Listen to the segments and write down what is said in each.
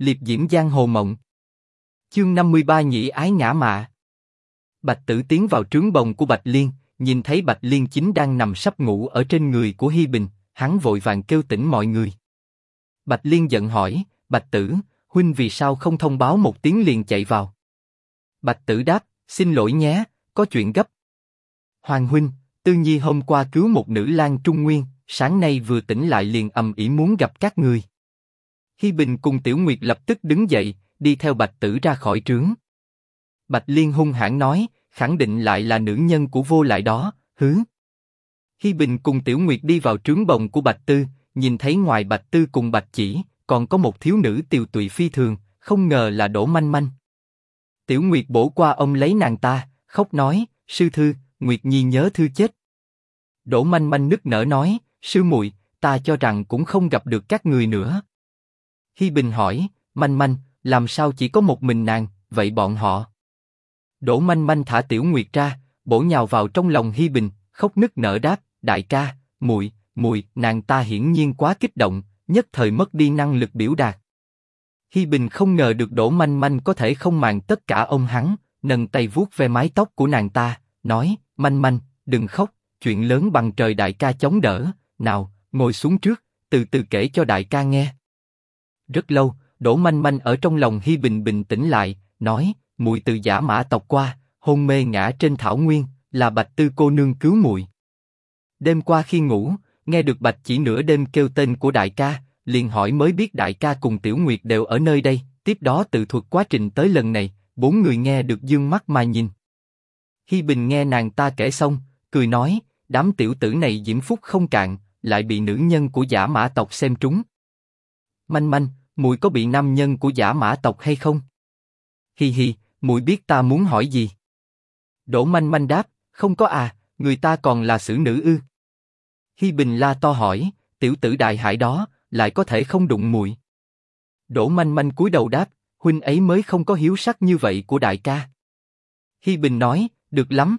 liệp diễm giang hồ mộng. Chương 53 nhị ái ngã mạ. Bạch Tử tiến vào trướng bồng của Bạch Liên, nhìn thấy Bạch Liên chính đang nằm sắp ngủ ở trên người của Hi Bình, hắn vội vàng kêu tỉnh mọi người. Bạch Liên giận hỏi, Bạch Tử, huynh vì sao không thông báo một tiếng liền chạy vào? Bạch Tử đáp, xin lỗi nhé, có chuyện gấp. Hoàng huynh, Tư Nhi hôm qua cứu một nữ lang Trung Nguyên, sáng nay vừa tỉnh lại liền ầm ĩ muốn gặp các người. Hi Bình cùng Tiểu Nguyệt lập tức đứng dậy, đi theo Bạch Tử ra khỏi trướng. Bạch Liên hung hãn nói, khẳng định lại là nữ nhân của vô lại đó, hứ. Hi Bình cùng Tiểu Nguyệt đi vào trướng bồng của Bạch Tư, nhìn thấy ngoài Bạch Tư cùng Bạch Chỉ, còn có một thiếu nữ tiều tụy phi thường, không ngờ là Đỗ Manh Manh. Tiểu Nguyệt bổ qua ông lấy nàng ta, khóc nói, sư thư, Nguyệt Nhi nhớ thư chết. Đỗ Manh Manh nức nở nói, sư muội, ta cho rằng cũng không gặp được các người nữa. Hi Bình hỏi, Manh Manh, làm sao chỉ có một mình nàng, vậy bọn họ? Đỗ Manh Manh thả Tiểu Nguyệt ra, bổ nhào vào trong lòng Hi Bình, khóc nức nở đáp, đại ca, muội, muội, nàng ta hiển nhiên quá kích động, nhất thời mất đi năng lực biểu đạt. Hi Bình không ngờ được Đỗ Manh Manh có thể không màng tất cả ông hắn, nâng tay vuốt ve mái tóc của nàng ta, nói, Manh Manh, đừng khóc, chuyện lớn bằng trời đại ca chống đỡ, nào, ngồi xuống trước, từ từ kể cho đại ca nghe. Rất lâu, Đỗ Manh Manh ở trong lòng Hi Bình bình tĩnh lại, nói, mùi từ giả mã tộc qua, hôn mê ngã trên thảo nguyên, là Bạch Tư cô nương cứu mùi. Đêm qua khi ngủ, nghe được Bạch chỉ nửa đêm kêu tên của đại ca, liền hỏi mới biết đại ca cùng Tiểu Nguyệt đều ở nơi đây. Tiếp đó tự thuật quá trình tới lần này, bốn người nghe được dương mắt mà nhìn. Hi Bình nghe nàng ta kể xong, cười nói, đám tiểu tử này diễm phúc không cạn, lại bị nữ nhân của giả mã tộc xem trúng. Manh manh, mùi có bị nam nhân của giả mã tộc hay không? Hi hi, mùi biết ta muốn hỏi gì? Đỗ manh manh đáp, không có à, người ta còn là xử nữ ư? Hi Bình la to hỏi, tiểu tử đại hải đó, lại có thể không đụng mùi? Đỗ manh manh cúi đầu đáp, huynh ấy mới không có hiếu sắc như vậy của đại ca. Hi Bình nói, được lắm.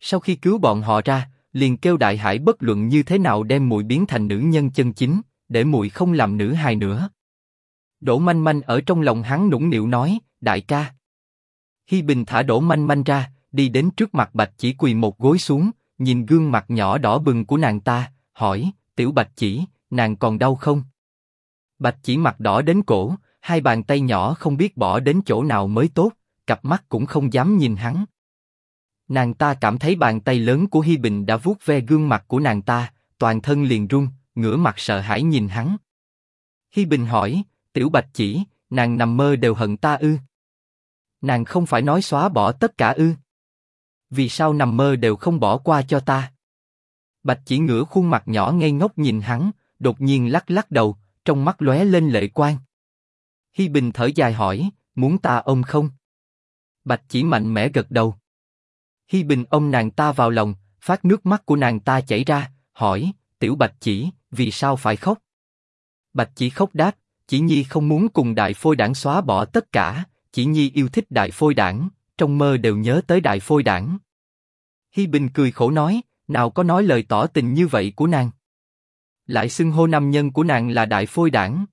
Sau khi cứu bọn họ ra, liền kêu đại hải bất luận như thế nào đem mùi biến thành nữ nhân chân chính, để muội không làm nữ hài nữa. Đỗ manh manh ở trong lòng hắn nũng nịu nói, đại ca. Hi Bình thả Đỗ manh manh ra, đi đến trước mặt Bạch Chỉ quỳ một gối xuống, nhìn gương mặt nhỏ đỏ bừng của nàng ta, hỏi, tiểu Bạch Chỉ, nàng còn đau không? Bạch Chỉ mặt đỏ đến cổ, hai bàn tay nhỏ không biết bỏ đến chỗ nào mới tốt, cặp mắt cũng không dám nhìn hắn. Nàng ta cảm thấy bàn tay lớn của Hi Bình đã vuốt ve gương mặt của nàng ta, toàn thân liền run, ngửa mặt sợ hãi nhìn hắn. Hi Bình hỏi, Tiểu Bạch Chỉ, nàng nằm mơ đều hận ta ư? Nàng không phải nói xóa bỏ tất cả ư? Vì sao nằm mơ đều không bỏ qua cho ta? Bạch Chỉ ngửa khuôn mặt nhỏ ngây ngốc nhìn hắn, đột nhiên lắc lắc đầu, trong mắt lóe lên lệ quang. Hi Bình thở dài hỏi, muốn ta ôm không? Bạch Chỉ mạnh mẽ gật đầu. Hi Bình ôm nàng ta vào lòng, phát nước mắt của nàng ta chảy ra, hỏi, Tiểu Bạch Chỉ, vì sao phải khóc? Bạch Chỉ khóc đáp, chỉ Nhi không muốn cùng Đại Phôi Đảng xóa bỏ tất cả, Chỉ Nhi yêu thích Đại Phôi Đảng, trong mơ đều nhớ tới Đại Phôi Đảng. Hi Bình cười khổ nói, nào có nói lời tỏ tình như vậy của nàng. Lại xưng hô nam nhân của nàng là Đại Phôi Đảng.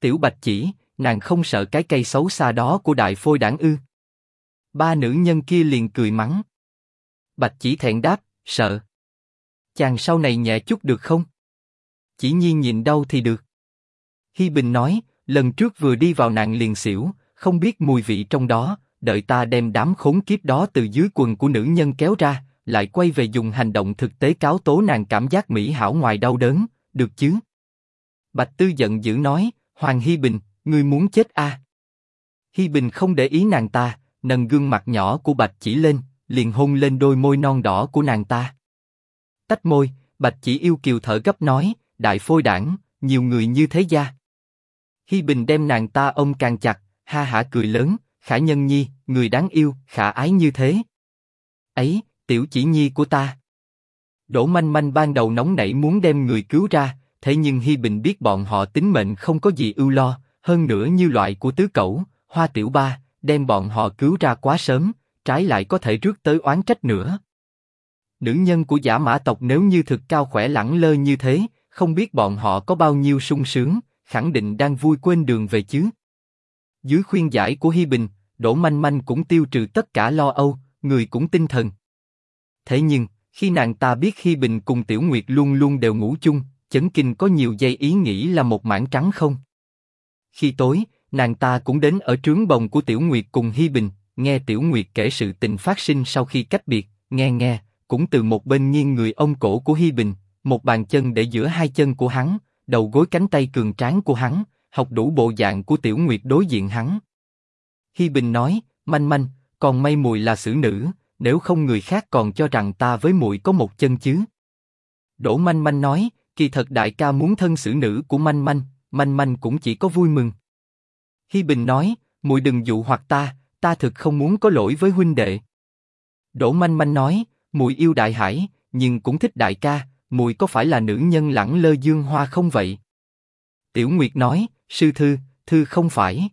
Tiểu Bạch Chỉ, nàng không sợ cái cây xấu xa đó của Đại Phôi Đảng ư? Ba nữ nhân kia liền cười mắng. Bạch Chỉ thẹn đáp, sợ. Chàng sau này nhẹ chút được không? Chỉ nhiên nhìn đâu thì được. Hi Bình nói, lần trước vừa đi vào nàng liền xỉu, không biết mùi vị trong đó, đợi ta đem đám khốn kiếp đó từ dưới quần của nữ nhân kéo ra, lại quay về dùng hành động thực tế cáo tố nàng cảm giác mỹ hảo ngoài đau đớn, được chứ? Bạch Tư giận dữ nói, Hoàng Hi Bình, ngươi muốn chết à? Hi Bình không để ý nàng ta, nâng gương mặt nhỏ của Bạch Chỉ lên, liền hôn lên đôi môi non đỏ của nàng ta. Tách môi, Bạch Chỉ yêu kiều thở gấp nói, đại phôi đảng, nhiều người như thế gia. Hi Bình đem nàng ta ôm càng chặt, ha hả cười lớn, Khả Nhân Nhi, người đáng yêu, khả ái như thế. Ấy, tiểu chỉ nhi của ta. Đỗ Manh Manh ban đầu nóng nảy muốn đem người cứu ra, thế nhưng Hi Bình biết bọn họ tính mệnh không có gì ưu lo, hơn nữa như loại của tứ cẩu, hoa tiểu ba, đem bọn họ cứu ra quá sớm, trái lại có thể rước tới oán trách nữa. Nữ nhân của giả mã tộc nếu như thực cao khỏe lẳng lơ như thế, không biết bọn họ có bao nhiêu sung sướng, khẳng định đang vui quên đường về chứ. Dưới khuyên giải của Hi Bình, Đỗ Manh Manh cũng tiêu trừ tất cả lo âu, người cũng tinh thần. Thế nhưng, khi nàng ta biết Hi Bình cùng Tiểu Nguyệt luôn luôn đều ngủ chung, chấn kinh có nhiều giây ý nghĩ là một mảng trắng không. Khi tối, nàng ta cũng đến ở trướng bồng của Tiểu Nguyệt cùng Hi Bình, nghe Tiểu Nguyệt kể sự tình phát sinh sau khi cách biệt, nghe nghe, cũng từ một bên nghiêng người ông cổ của Hi Bình, một bàn chân để giữa hai chân của hắn, đầu gối cánh tay cường tráng của hắn, học đủ bộ dạng của Tiểu Nguyệt đối diện hắn. Hi Bình nói, manh manh, còn may mùi là xử nữ, nếu không người khác còn cho rằng ta với muội có một chân chứ. Đỗ manh manh nói, kỳ thật đại ca muốn thân xử nữ của manh manh, manh manh cũng chỉ có vui mừng. Hi Bình nói, muội đừng dụ hoặc ta, ta thực không muốn có lỗi với huynh đệ. Đỗ manh manh nói, muội yêu đại hải, nhưng cũng thích đại ca, mùi có phải là nữ nhân lẳng lơ dương hoa không vậy? Tiểu Nguyệt nói, sư thư, thư không phải.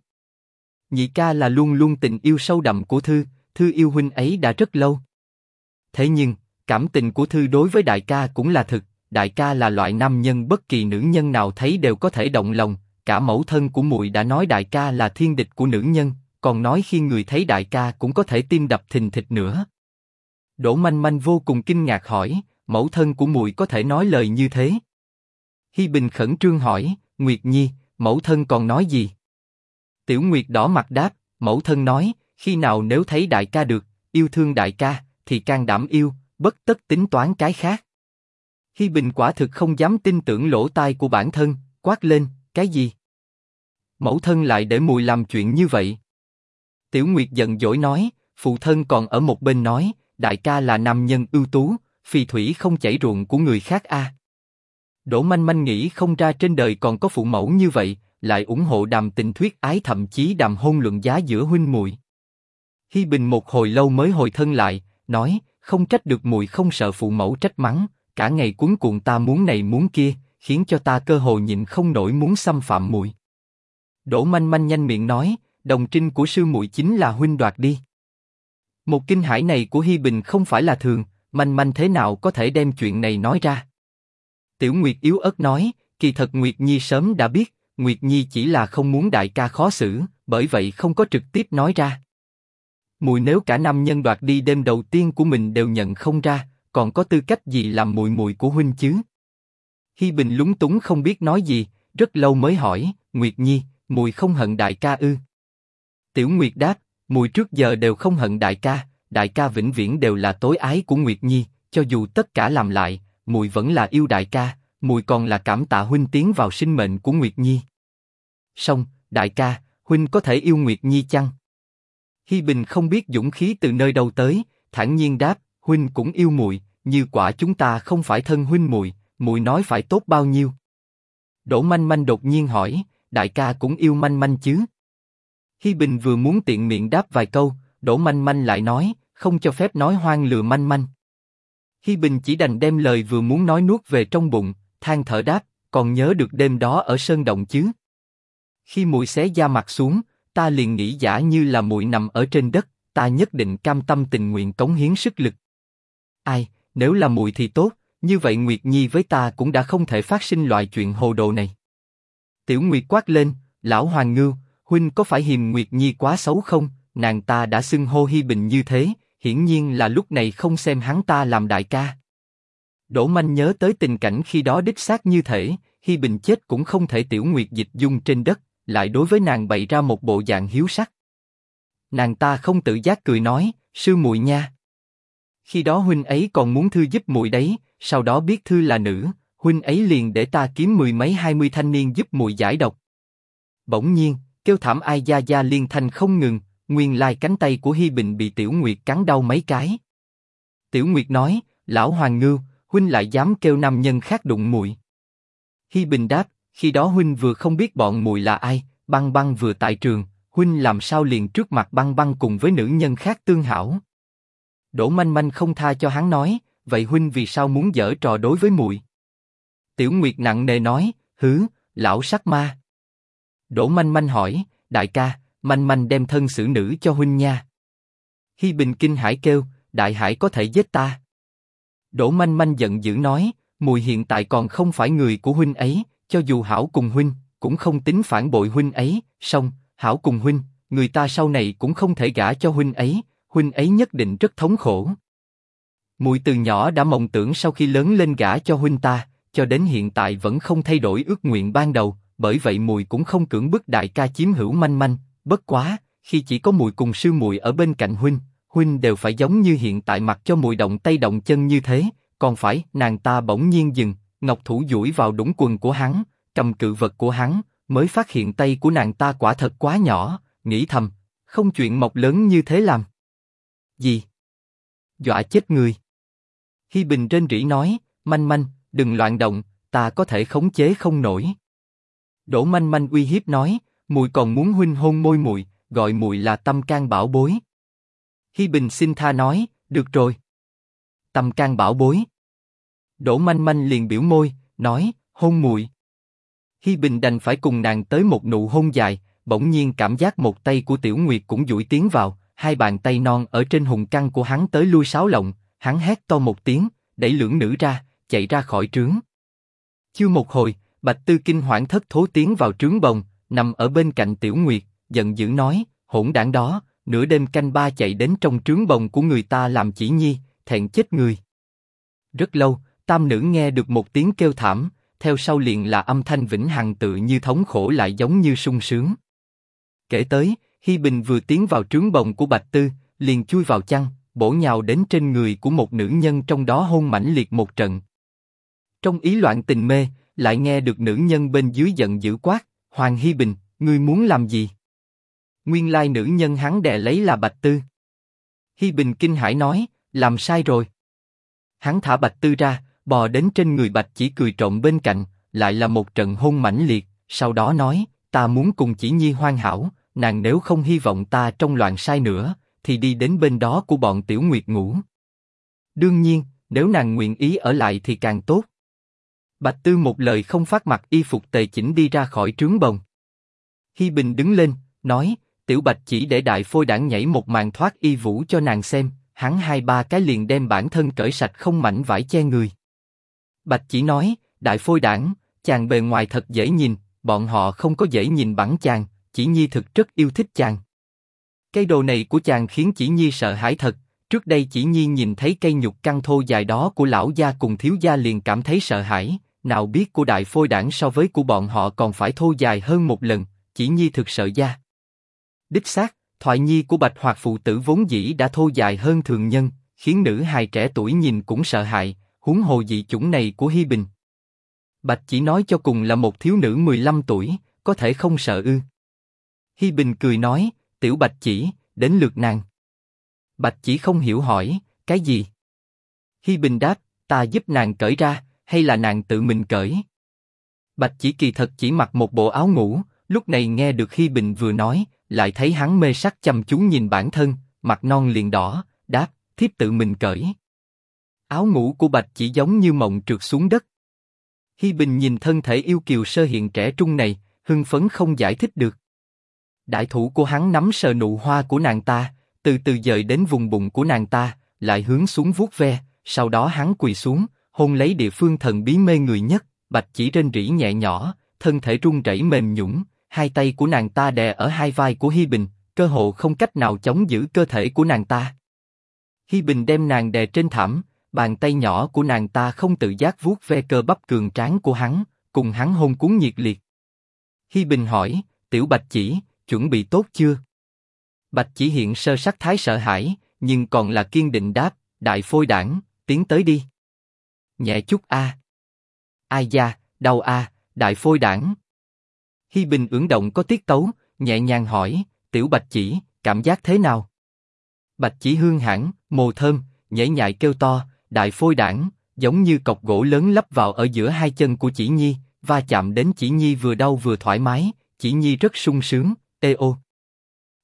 Nhị ca là luôn luôn tình yêu sâu đậm của thư, thư yêu huynh ấy đã rất lâu. Thế nhưng, cảm tình của thư đối với đại ca cũng là thực, đại ca là loại nam nhân bất kỳ nữ nhân nào thấy đều có thể động lòng. Cả mẫu thân của muội đã nói đại ca là thiên địch của nữ nhân, còn nói khi người thấy đại ca cũng có thể tim đập thình thịch nữa. Đỗ Manh Manh vô cùng kinh ngạc hỏi, mẫu thân của muội có thể nói lời như thế? Hi Bình khẩn trương hỏi, Nguyệt Nhi, mẫu thân còn nói gì? Tiểu Nguyệt đỏ mặt đáp, mẫu thân nói, khi nào nếu thấy đại ca được, yêu thương đại ca, thì can đảm yêu, bất tất tính toán cái khác. Hi Bình quả thực không dám tin tưởng lỗ tai của bản thân, quát lên, cái gì? Mẫu thân lại để mùi làm chuyện như vậy. Tiểu Nguyệt giận dỗi nói, phụ thân còn ở một bên nói, đại ca là nam nhân ưu tú, phì thủy không chảy ruộng của người khác a. Đỗ Manh Manh nghĩ không ra trên đời còn có phụ mẫu như vậy, lại ủng hộ đàm tình thuyết ái thậm chí đàm hôn luận giá giữa huynh muội. Hi Bình một hồi lâu mới hồi thân lại, nói, không trách được muội không sợ phụ mẫu trách mắng, cả ngày cuốn cuộn ta muốn này muốn kia, khiến cho ta cơ hồ nhịn không nổi muốn xâm phạm muội. Đỗ Manh Manh nhanh miệng nói, đồng trinh của sư muội chính là huynh đoạt đi. Một kinh hải này của Hi Bình không phải là thường, Manh Manh thế nào có thể đem chuyện này nói ra? Tiểu Nguyệt yếu ớt nói, kỳ thật Nguyệt Nhi sớm đã biết, Nguyệt Nhi chỉ là không muốn đại ca khó xử, bởi vậy không có trực tiếp nói ra. Mùi nếu cả năm nhân đoạt đi đêm đầu tiên của mình đều nhận không ra, còn có tư cách gì làm mùi mùi của huynh chứ? Hi Bình lúng túng không biết nói gì, rất lâu mới hỏi, Nguyệt Nhi, mùi không hận đại ca ư? Tiểu Nguyệt đáp, mùi trước giờ đều không hận đại ca, đại ca vĩnh viễn đều là tối ái của Nguyệt Nhi, cho dù tất cả làm lại, mùi vẫn là yêu đại ca, mùi còn là cảm tạ huynh tiến vào sinh mệnh của Nguyệt Nhi. Song, đại ca, huynh có thể yêu Nguyệt Nhi chăng? Hi Bình không biết dũng khí từ nơi đâu tới, thản nhiên đáp, huynh cũng yêu mùi, như quả chúng ta không phải thân huynh mùi, mùi nói phải tốt bao nhiêu? Đỗ Manh Manh đột nhiên hỏi, đại ca cũng yêu Manh Manh chứ? Hi Bình vừa muốn tiện miệng đáp vài câu, Đỗ Manh Manh lại nói, không cho phép nói hoang lừa Manh Manh. Hi Bình chỉ đành đem lời vừa muốn nói nuốt về trong bụng, than thở đáp, còn nhớ được đêm đó ở sơn động chứ? Khi mũi xé da mặt xuống, ta liền nghĩ giả như là mũi nằm ở trên đất, ta nhất định cam tâm tình nguyện cống hiến sức lực. Ai, nếu là mùi thì tốt, như vậy Nguyệt Nhi với ta cũng đã không thể phát sinh loại chuyện hồ đồ này. Tiểu Nguyệt quát lên, lão Hoàng Ngưu, huynh có phải hiềm Nguyệt Nhi quá xấu không? Nàng ta đã xưng hô Hi Bình như thế, hiển nhiên là lúc này không xem hắn ta làm đại ca. Đỗ Manh nhớ tới tình cảnh khi đó đích xác như thể, Hi Bình chết cũng không thể Tiểu Nguyệt dịch dung trên đất, lại đối với nàng bày ra một bộ dạng hiếu sắc. Nàng ta không tự giác cười nói, sư muội nha. Khi đó huynh ấy còn muốn thư giúp muội đấy, sau đó biết thư là nữ, huynh ấy liền để ta kiếm mười mấy hai mươi thanh niên giúp muội giải độc. Bỗng nhiên, kêu thảm ai gia gia liên thanh không ngừng, nguyên lai cánh tay của Hi Bình bị Tiểu Nguyệt cắn đau mấy cái. Tiểu Nguyệt nói, lão Hoàng Ngưu, huynh lại dám kêu nam nhân khác đụng muội. Hi Bình đáp, khi đó huynh vừa không biết bọn muội là ai, băng băng vừa tại trường, huynh làm sao liền trước mặt băng băng cùng với nữ nhân khác tương hảo. Đỗ manh manh không tha cho hắn nói, vậy huynh vì sao muốn dở trò đối với muội? Tiểu Nguyệt nặng nề nói, hứ, lão sắc ma. Đỗ manh manh hỏi, đại ca, manh manh đem thân xử nữ cho huynh nha. Hi Bình kinh hải kêu, đại hải có thể giết ta. Đỗ manh manh giận dữ nói, mùi hiện tại còn không phải người của huynh ấy, cho dù hảo cùng huynh, cũng không tính phản bội huynh ấy, song, hảo cùng huynh, người ta sau này cũng không thể gả cho huynh ấy, huynh ấy nhất định rất thống khổ. Mùi từ nhỏ đã mộng tưởng sau khi lớn lên gả cho huynh ta, cho đến hiện tại vẫn không thay đổi ước nguyện ban đầu, bởi vậy mùi cũng không cưỡng bức đại ca chiếm hữu manh manh, bất quá, khi chỉ có mùi cùng sư mùi ở bên cạnh huynh, huynh đều phải giống như hiện tại mặc cho mùi động tay động chân như thế, còn phải, nàng ta bỗng nhiên dừng, ngọc thủ duỗi vào đũng quần của hắn, cầm cự vật của hắn, mới phát hiện tay của nàng ta quả thật quá nhỏ, nghĩ thầm, không chuyện mọc lớn như thế làm. Gì? Dọa chết người. Hi Bình trên rỉ nói, manh manh, đừng loạn động, ta có thể khống chế không nổi. Đỗ manh manh uy hiếp nói, mùi còn muốn huynh hôn môi mùi, gọi mùi là tâm can bảo bối. Hi Bình xin tha nói, được rồi. Tâm can bảo bối. Đỗ manh manh liền biểu môi, nói, hôn mùi. Hi Bình đành phải cùng nàng tới một nụ hôn dài, bỗng nhiên cảm giác một tay của Tiểu Nguyệt cũng duỗi tiến vào, hai bàn tay non ở trên hùng căng của hắn tới lui sáo lộng, hắn hét to một tiếng, đẩy lưỡng nữ ra, chạy ra khỏi trướng. Chưa một hồi, Bạch Tư kinh hoảng thất thố tiến vào trướng bồng, nằm ở bên cạnh Tiểu Nguyệt, giận dữ nói, hỗn đảng đó, nửa đêm canh ba chạy đến trong trướng bồng của người ta làm chỉ nhi, thẹn chết người. Rất lâu, tam nữ nghe được một tiếng kêu thảm, theo sau liền là âm thanh vĩnh hằng tự như thống khổ lại giống như sung sướng. Kể tới, Hi Bình vừa tiến vào trướng bồng của Bạch Tư, liền chui vào chăn, bổ nhào đến trên người của một nữ nhân trong đó hôn mãnh liệt một trận. Trong ý loạn tình mê, lại nghe được nữ nhân bên dưới giận dữ quát, Hoàng Hi Bình, ngươi muốn làm gì? Nguyên lai nữ nhân hắn đè lấy là Bạch Tư. Hi Bình kinh hãi nói, làm sai rồi. Hắn thả Bạch Tư ra, bò đến trên người Bạch chỉ cười trộm bên cạnh, lại là một trận hôn mãnh liệt, sau đó nói, ta muốn cùng chỉ nhi hoan hảo, nàng nếu không hy vọng ta trong loạn sai nữa, thì đi đến bên đó của bọn Tiểu Nguyệt ngủ. Đương nhiên, nếu nàng nguyện ý ở lại thì càng tốt. Bạch Tư một lời không phát mặt y phục tề chỉnh đi ra khỏi trướng bồng. Hi Bình đứng lên, nói, Tiểu Bạch chỉ để đại phôi đảng nhảy một màn thoát y vũ cho nàng xem, hắn hai ba cái liền đem bản thân cởi sạch không mảnh vải che người. Bạch chỉ nói, đại phôi đảng, chàng bề ngoài thật dễ nhìn, bọn họ không có dễ nhìn bản chàng, chỉ nhi thực rất yêu thích chàng. Cây đồ này của chàng khiến chỉ nhi sợ hãi thật. Trước đây chỉ nhi nhìn thấy cây nhục căng thô dài đó của lão gia cùng thiếu gia liền cảm thấy sợ hãi. Nào biết của đại phôi đảng so với của bọn họ còn phải thô dài hơn một lần. Chỉ nhi thực sợ da Đích xác, thoại nhi của bạch hoạt phụ tử vốn dĩ đã thô dài hơn thường nhân, khiến nữ hài trẻ tuổi nhìn cũng sợ hãi. Huống hồ dị chủng này của Hi Bình. Bạch chỉ nói cho cùng là một thiếu nữ 15 tuổi, có thể không sợ ư? Hi Bình cười nói, Tiểu Bạch chỉ, đến lượt nàng. Bạch chỉ không hiểu hỏi, cái gì? Hi Bình đáp, ta giúp nàng cởi ra, hay là nàng tự mình cởi? Bạch chỉ kỳ thật chỉ mặc một bộ áo ngủ, lúc này nghe được Hi Bình vừa nói, lại thấy hắn mê sắc chăm chú nhìn bản thân, mặt non liền đỏ, đáp, thiếp tự mình cởi. Áo ngủ của Bạch chỉ giống như mộng trượt xuống đất. Hi Bình nhìn thân thể yêu kiều sơ hiện trẻ trung này, hưng phấn không giải thích được. Đại thủ của hắn nắm sờ nụ hoa của nàng ta, từ từ dời đến vùng bụng của nàng ta, lại hướng xuống vuốt ve, sau đó hắn quỳ xuống, hôn lấy địa phương thần bí mê người nhất, bạch chỉ trên rỉ nhẹ nhỏ, thân thể run rẩy mềm nhũn, hai tay của nàng ta đè ở hai vai của Hi Bình, cơ hồ không cách nào chống giữ cơ thể của nàng ta. Hi Bình đem nàng đè trên thảm, bàn tay nhỏ của nàng ta không tự giác vuốt ve cơ bắp cường tráng của hắn, cùng hắn hôn cuốn nhiệt liệt. Hi Bình hỏi, Tiểu Bạch chỉ, chuẩn bị tốt chưa? Bạch chỉ hiện sơ sắc thái sợ hãi, nhưng còn là kiên định đáp, đại phôi đảng, tiến tới đi. Nhẹ chút a. Ai da, đau a, đại phôi đảng. Hi Bình ưỡn động có tiết tấu, nhẹ nhàng hỏi, tiểu bạch chỉ, cảm giác thế nào? Bạch chỉ hương hãn, mồ thơm, nhảy nhại kêu to, đại phôi đảng, giống như cọc gỗ lớn lắp vào ở giữa hai chân của chỉ nhi, va chạm đến chỉ nhi vừa đau vừa thoải mái, chỉ nhi rất sung sướng, Ê ô!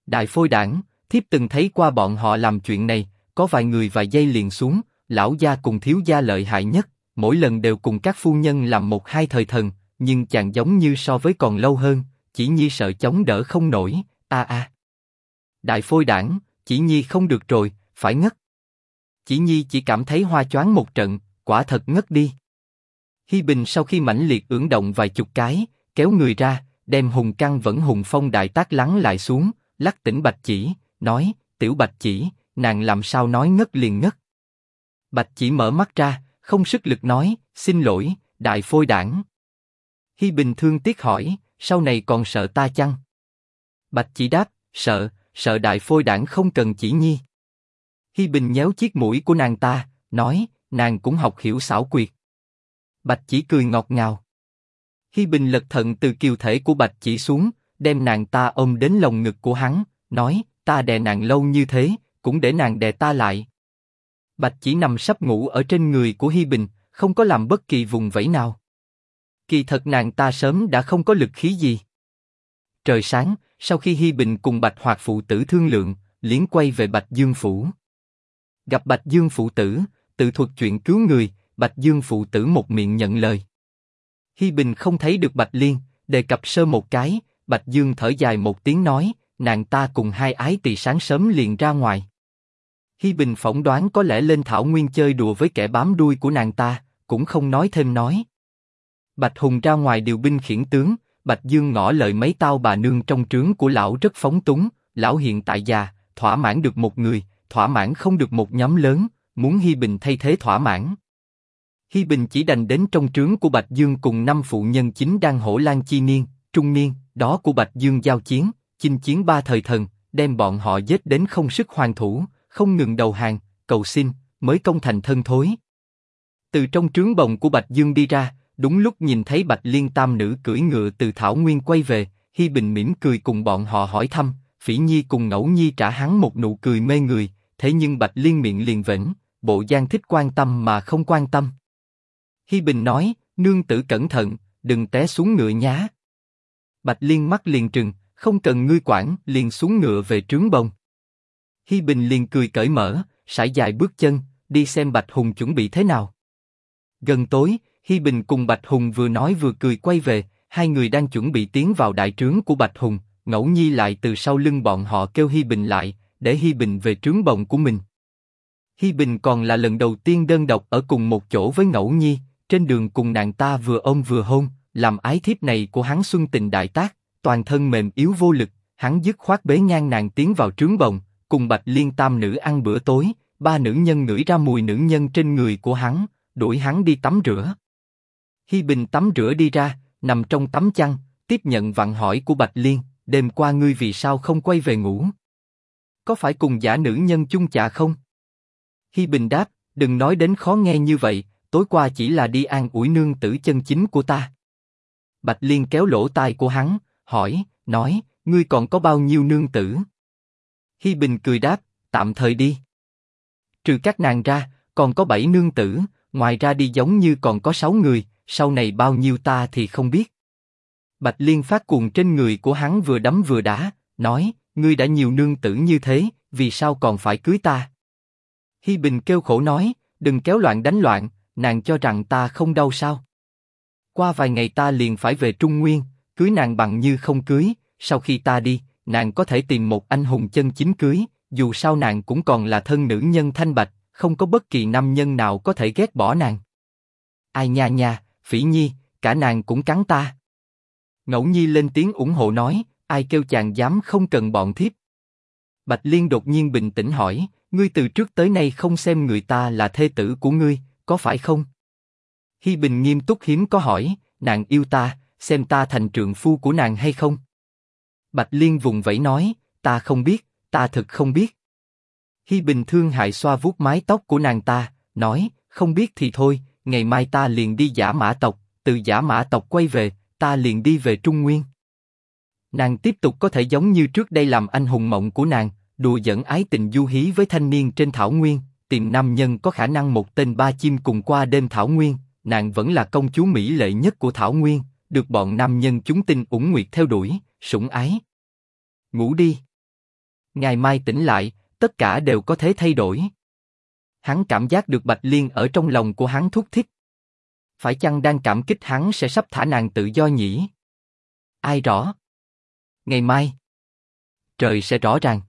Đại phôi đảng, thiếp từng thấy qua bọn họ làm chuyện này, có vài người vài giây liền xuống, lão gia cùng thiếu gia lợi hại nhất, mỗi lần đều cùng các phu nhân làm một hai thời thần, nhưng chàng giống như so với còn lâu hơn, chỉ nhi sợ chống đỡ không nổi, a a. Đại phôi đảng, chỉ nhi không được rồi, phải ngất. Chỉ nhi chỉ cảm thấy hoa choáng một trận, quả thật ngất đi. Hi Bình sau khi mãnh liệt ưỡn động vài chục cái, kéo người ra, đem hùng căng vẫn hùng phong đại tác lắng lại xuống, lắc tỉnh bạch chỉ, nói, tiểu bạch chỉ, nàng làm sao nói ngất liền ngất. Bạch chỉ mở mắt ra, không sức lực nói, xin lỗi, đại phôi đảng. Hi Bình thương tiếc hỏi, sau này còn sợ ta chăng? Bạch chỉ đáp, sợ, sợ đại phôi đảng không cần chỉ nhi. Hi Bình nhéo chiếc mũi của nàng ta, nói, nàng cũng học hiểu xảo quyệt. Bạch chỉ cười ngọt ngào. Hi Bình lật thận từ kiều thể của Bạch chỉ xuống, đem nàng ta ôm đến lồng ngực của hắn, nói, ta đè nàng lâu như thế, cũng để nàng đè ta lại. Bạch chỉ nằm sắp ngủ ở trên người của Hi Bình, không có làm bất kỳ vùng vẫy nào. Kỳ thật nàng ta sớm đã không có lực khí gì. Trời sáng, sau khi Hi Bình cùng Bạch Hoạt phụ tử thương lượng, liền quay về Bạch Dương phủ. Gặp Bạch Dương phụ tử, tự thuật chuyện cứu người, Bạch Dương phụ tử một miệng nhận lời. Hi Bình không thấy được Bạch Liên, đề cập sơ một cái, Bạch Dương thở dài một tiếng nói, nàng ta cùng hai ái tỳ sáng sớm liền ra ngoài. Hi Bình phỏng đoán có lẽ lên Thảo Nguyên chơi đùa với kẻ bám đuôi của nàng ta, cũng không nói thêm nói. Bạch Hùng ra ngoài điều binh khiển tướng, Bạch Dương ngỏ lời mấy tao bà nương trong trướng của lão rất phóng túng, lão hiện tại già, thỏa mãn được một người, thỏa mãn không được một nhóm lớn, muốn Hi Bình thay thế thỏa mãn. Hi Bình chỉ đành đến trong trướng của Bạch Dương cùng năm phụ nhân chính đang hổ lan chi niên, trung niên, đó của Bạch Dương giao chiến, chinh chiến ba thời thần, đem bọn họ giết đến không sức hoàn thủ, không ngừng đầu hàng, cầu xin, mới công thành thân thối. Từ trong trướng bồng của Bạch Dương đi ra, đúng lúc nhìn thấy Bạch Liên Tam nữ cưỡi ngựa từ Thảo Nguyên quay về, Hi Bình mỉm cười cùng bọn họ hỏi thăm, Phỉ Nhi cùng Ngẫu Nhi trả hắn một nụ cười mê người, thế nhưng Bạch Liên miệng liền vĩnh, bộ gian thích quan tâm mà không quan tâm. Hi Bình nói, nương tử cẩn thận, đừng té xuống ngựa nhá. Bạch Liên mắt liền trừng, không cần ngươi quản, liền xuống ngựa về trướng bồng Hi Bình liền cười cởi mở, sải dài bước chân, đi xem Bạch Hùng chuẩn bị thế nào. Gần tối, Hi Bình cùng Bạch Hùng vừa nói vừa cười quay về, hai người đang chuẩn bị tiến vào đại trướng của Bạch Hùng, ngẫu nhi lại từ sau lưng bọn họ kêu Hi Bình lại, để Hi Bình về trướng bồng của mình. Hi Bình còn là lần đầu tiên đơn độc ở cùng một chỗ với ngẫu nhi, trên đường cùng nàng ta vừa ôm vừa hôn, làm ái thiếp này của hắn xuân tình đại tác, toàn thân mềm yếu vô lực, hắn dứt khoát bế ngang nàng tiến vào trướng bồng, cùng Bạch Liên Tam nữ ăn bữa tối, ba nữ nhân ngửi ra mùi nữ nhân trên người của hắn, đuổi hắn đi tắm rửa. Hi Bình tắm rửa đi ra, nằm trong tắm chăn, tiếp nhận vặn hỏi của Bạch Liên, đêm qua ngươi vì sao không quay về ngủ? Có phải cùng giả nữ nhân chung chạ không? Hi Bình đáp, đừng nói đến khó nghe như vậy, tối qua chỉ là đi an ủi nương tử chân chính của ta. Bạch Liên kéo lỗ tai của hắn, hỏi, nói, ngươi còn có bao nhiêu nương tử? Hi Bình cười đáp, tạm thời đi. Trừ các nàng ra, còn có bảy nương tử, ngoài ra đi giống như còn có sáu người, sau này bao nhiêu ta thì không biết. Bạch Liên phát cuồng trên người của hắn vừa đấm vừa đá, nói, ngươi đã nhiều nương tử như thế, vì sao còn phải cưới ta? Hi Bình kêu khổ nói, đừng kéo loạn đánh loạn, nàng cho rằng ta không đau sao? Qua vài ngày ta liền phải về Trung Nguyên, cưới nàng bằng như không cưới. Sau khi ta đi, nàng có thể tìm một anh hùng chân chính cưới. Dù sao nàng cũng còn là thân nữ nhân thanh bạch, không có bất kỳ nam nhân nào có thể ghét bỏ nàng. Ai nha nha, Phỉ Nhi, cả nàng cũng cắn ta. Ngẫu Nhi lên tiếng ủng hộ nói, ai kêu chàng dám không cần bọn thiếp. Bạch Liên đột nhiên bình tĩnh hỏi, ngươi từ trước tới nay không xem người ta là thê tử của ngươi, có phải không? Hi Bình nghiêm túc hiếm có hỏi, nàng yêu ta, xem ta thành trượng phu của nàng hay không? Bạch Liên vùng vẫy nói, ta không biết, ta thực không biết. Hi Bình thương hại xoa vuốt mái tóc của nàng ta, nói, không biết thì thôi, ngày mai ta liền đi giả mã tộc, từ giả mã tộc quay về, ta liền đi về Trung Nguyên. Nàng tiếp tục có thể giống như trước đây làm anh hùng mộng của nàng, đùa dẫn ái tình du hí với thanh niên trên thảo nguyên, tìm nam nhân có khả năng một tên ba chim cùng qua đêm thảo nguyên, nàng vẫn là công chúa mỹ lệ nhất của thảo nguyên, được bọn nam nhân chúng tinh ủng nguyệt theo đuổi, sủng ái. Ngủ đi. Ngày mai tỉnh lại, tất cả đều có thể thay đổi. Hắn cảm giác được Bạch Liên ở trong lòng của hắn thúc thích. Phải chăng đang cảm kích hắn sẽ sắp thả nàng tự do nhỉ? Ai rõ? Ngày mai, trời sẽ rõ ràng.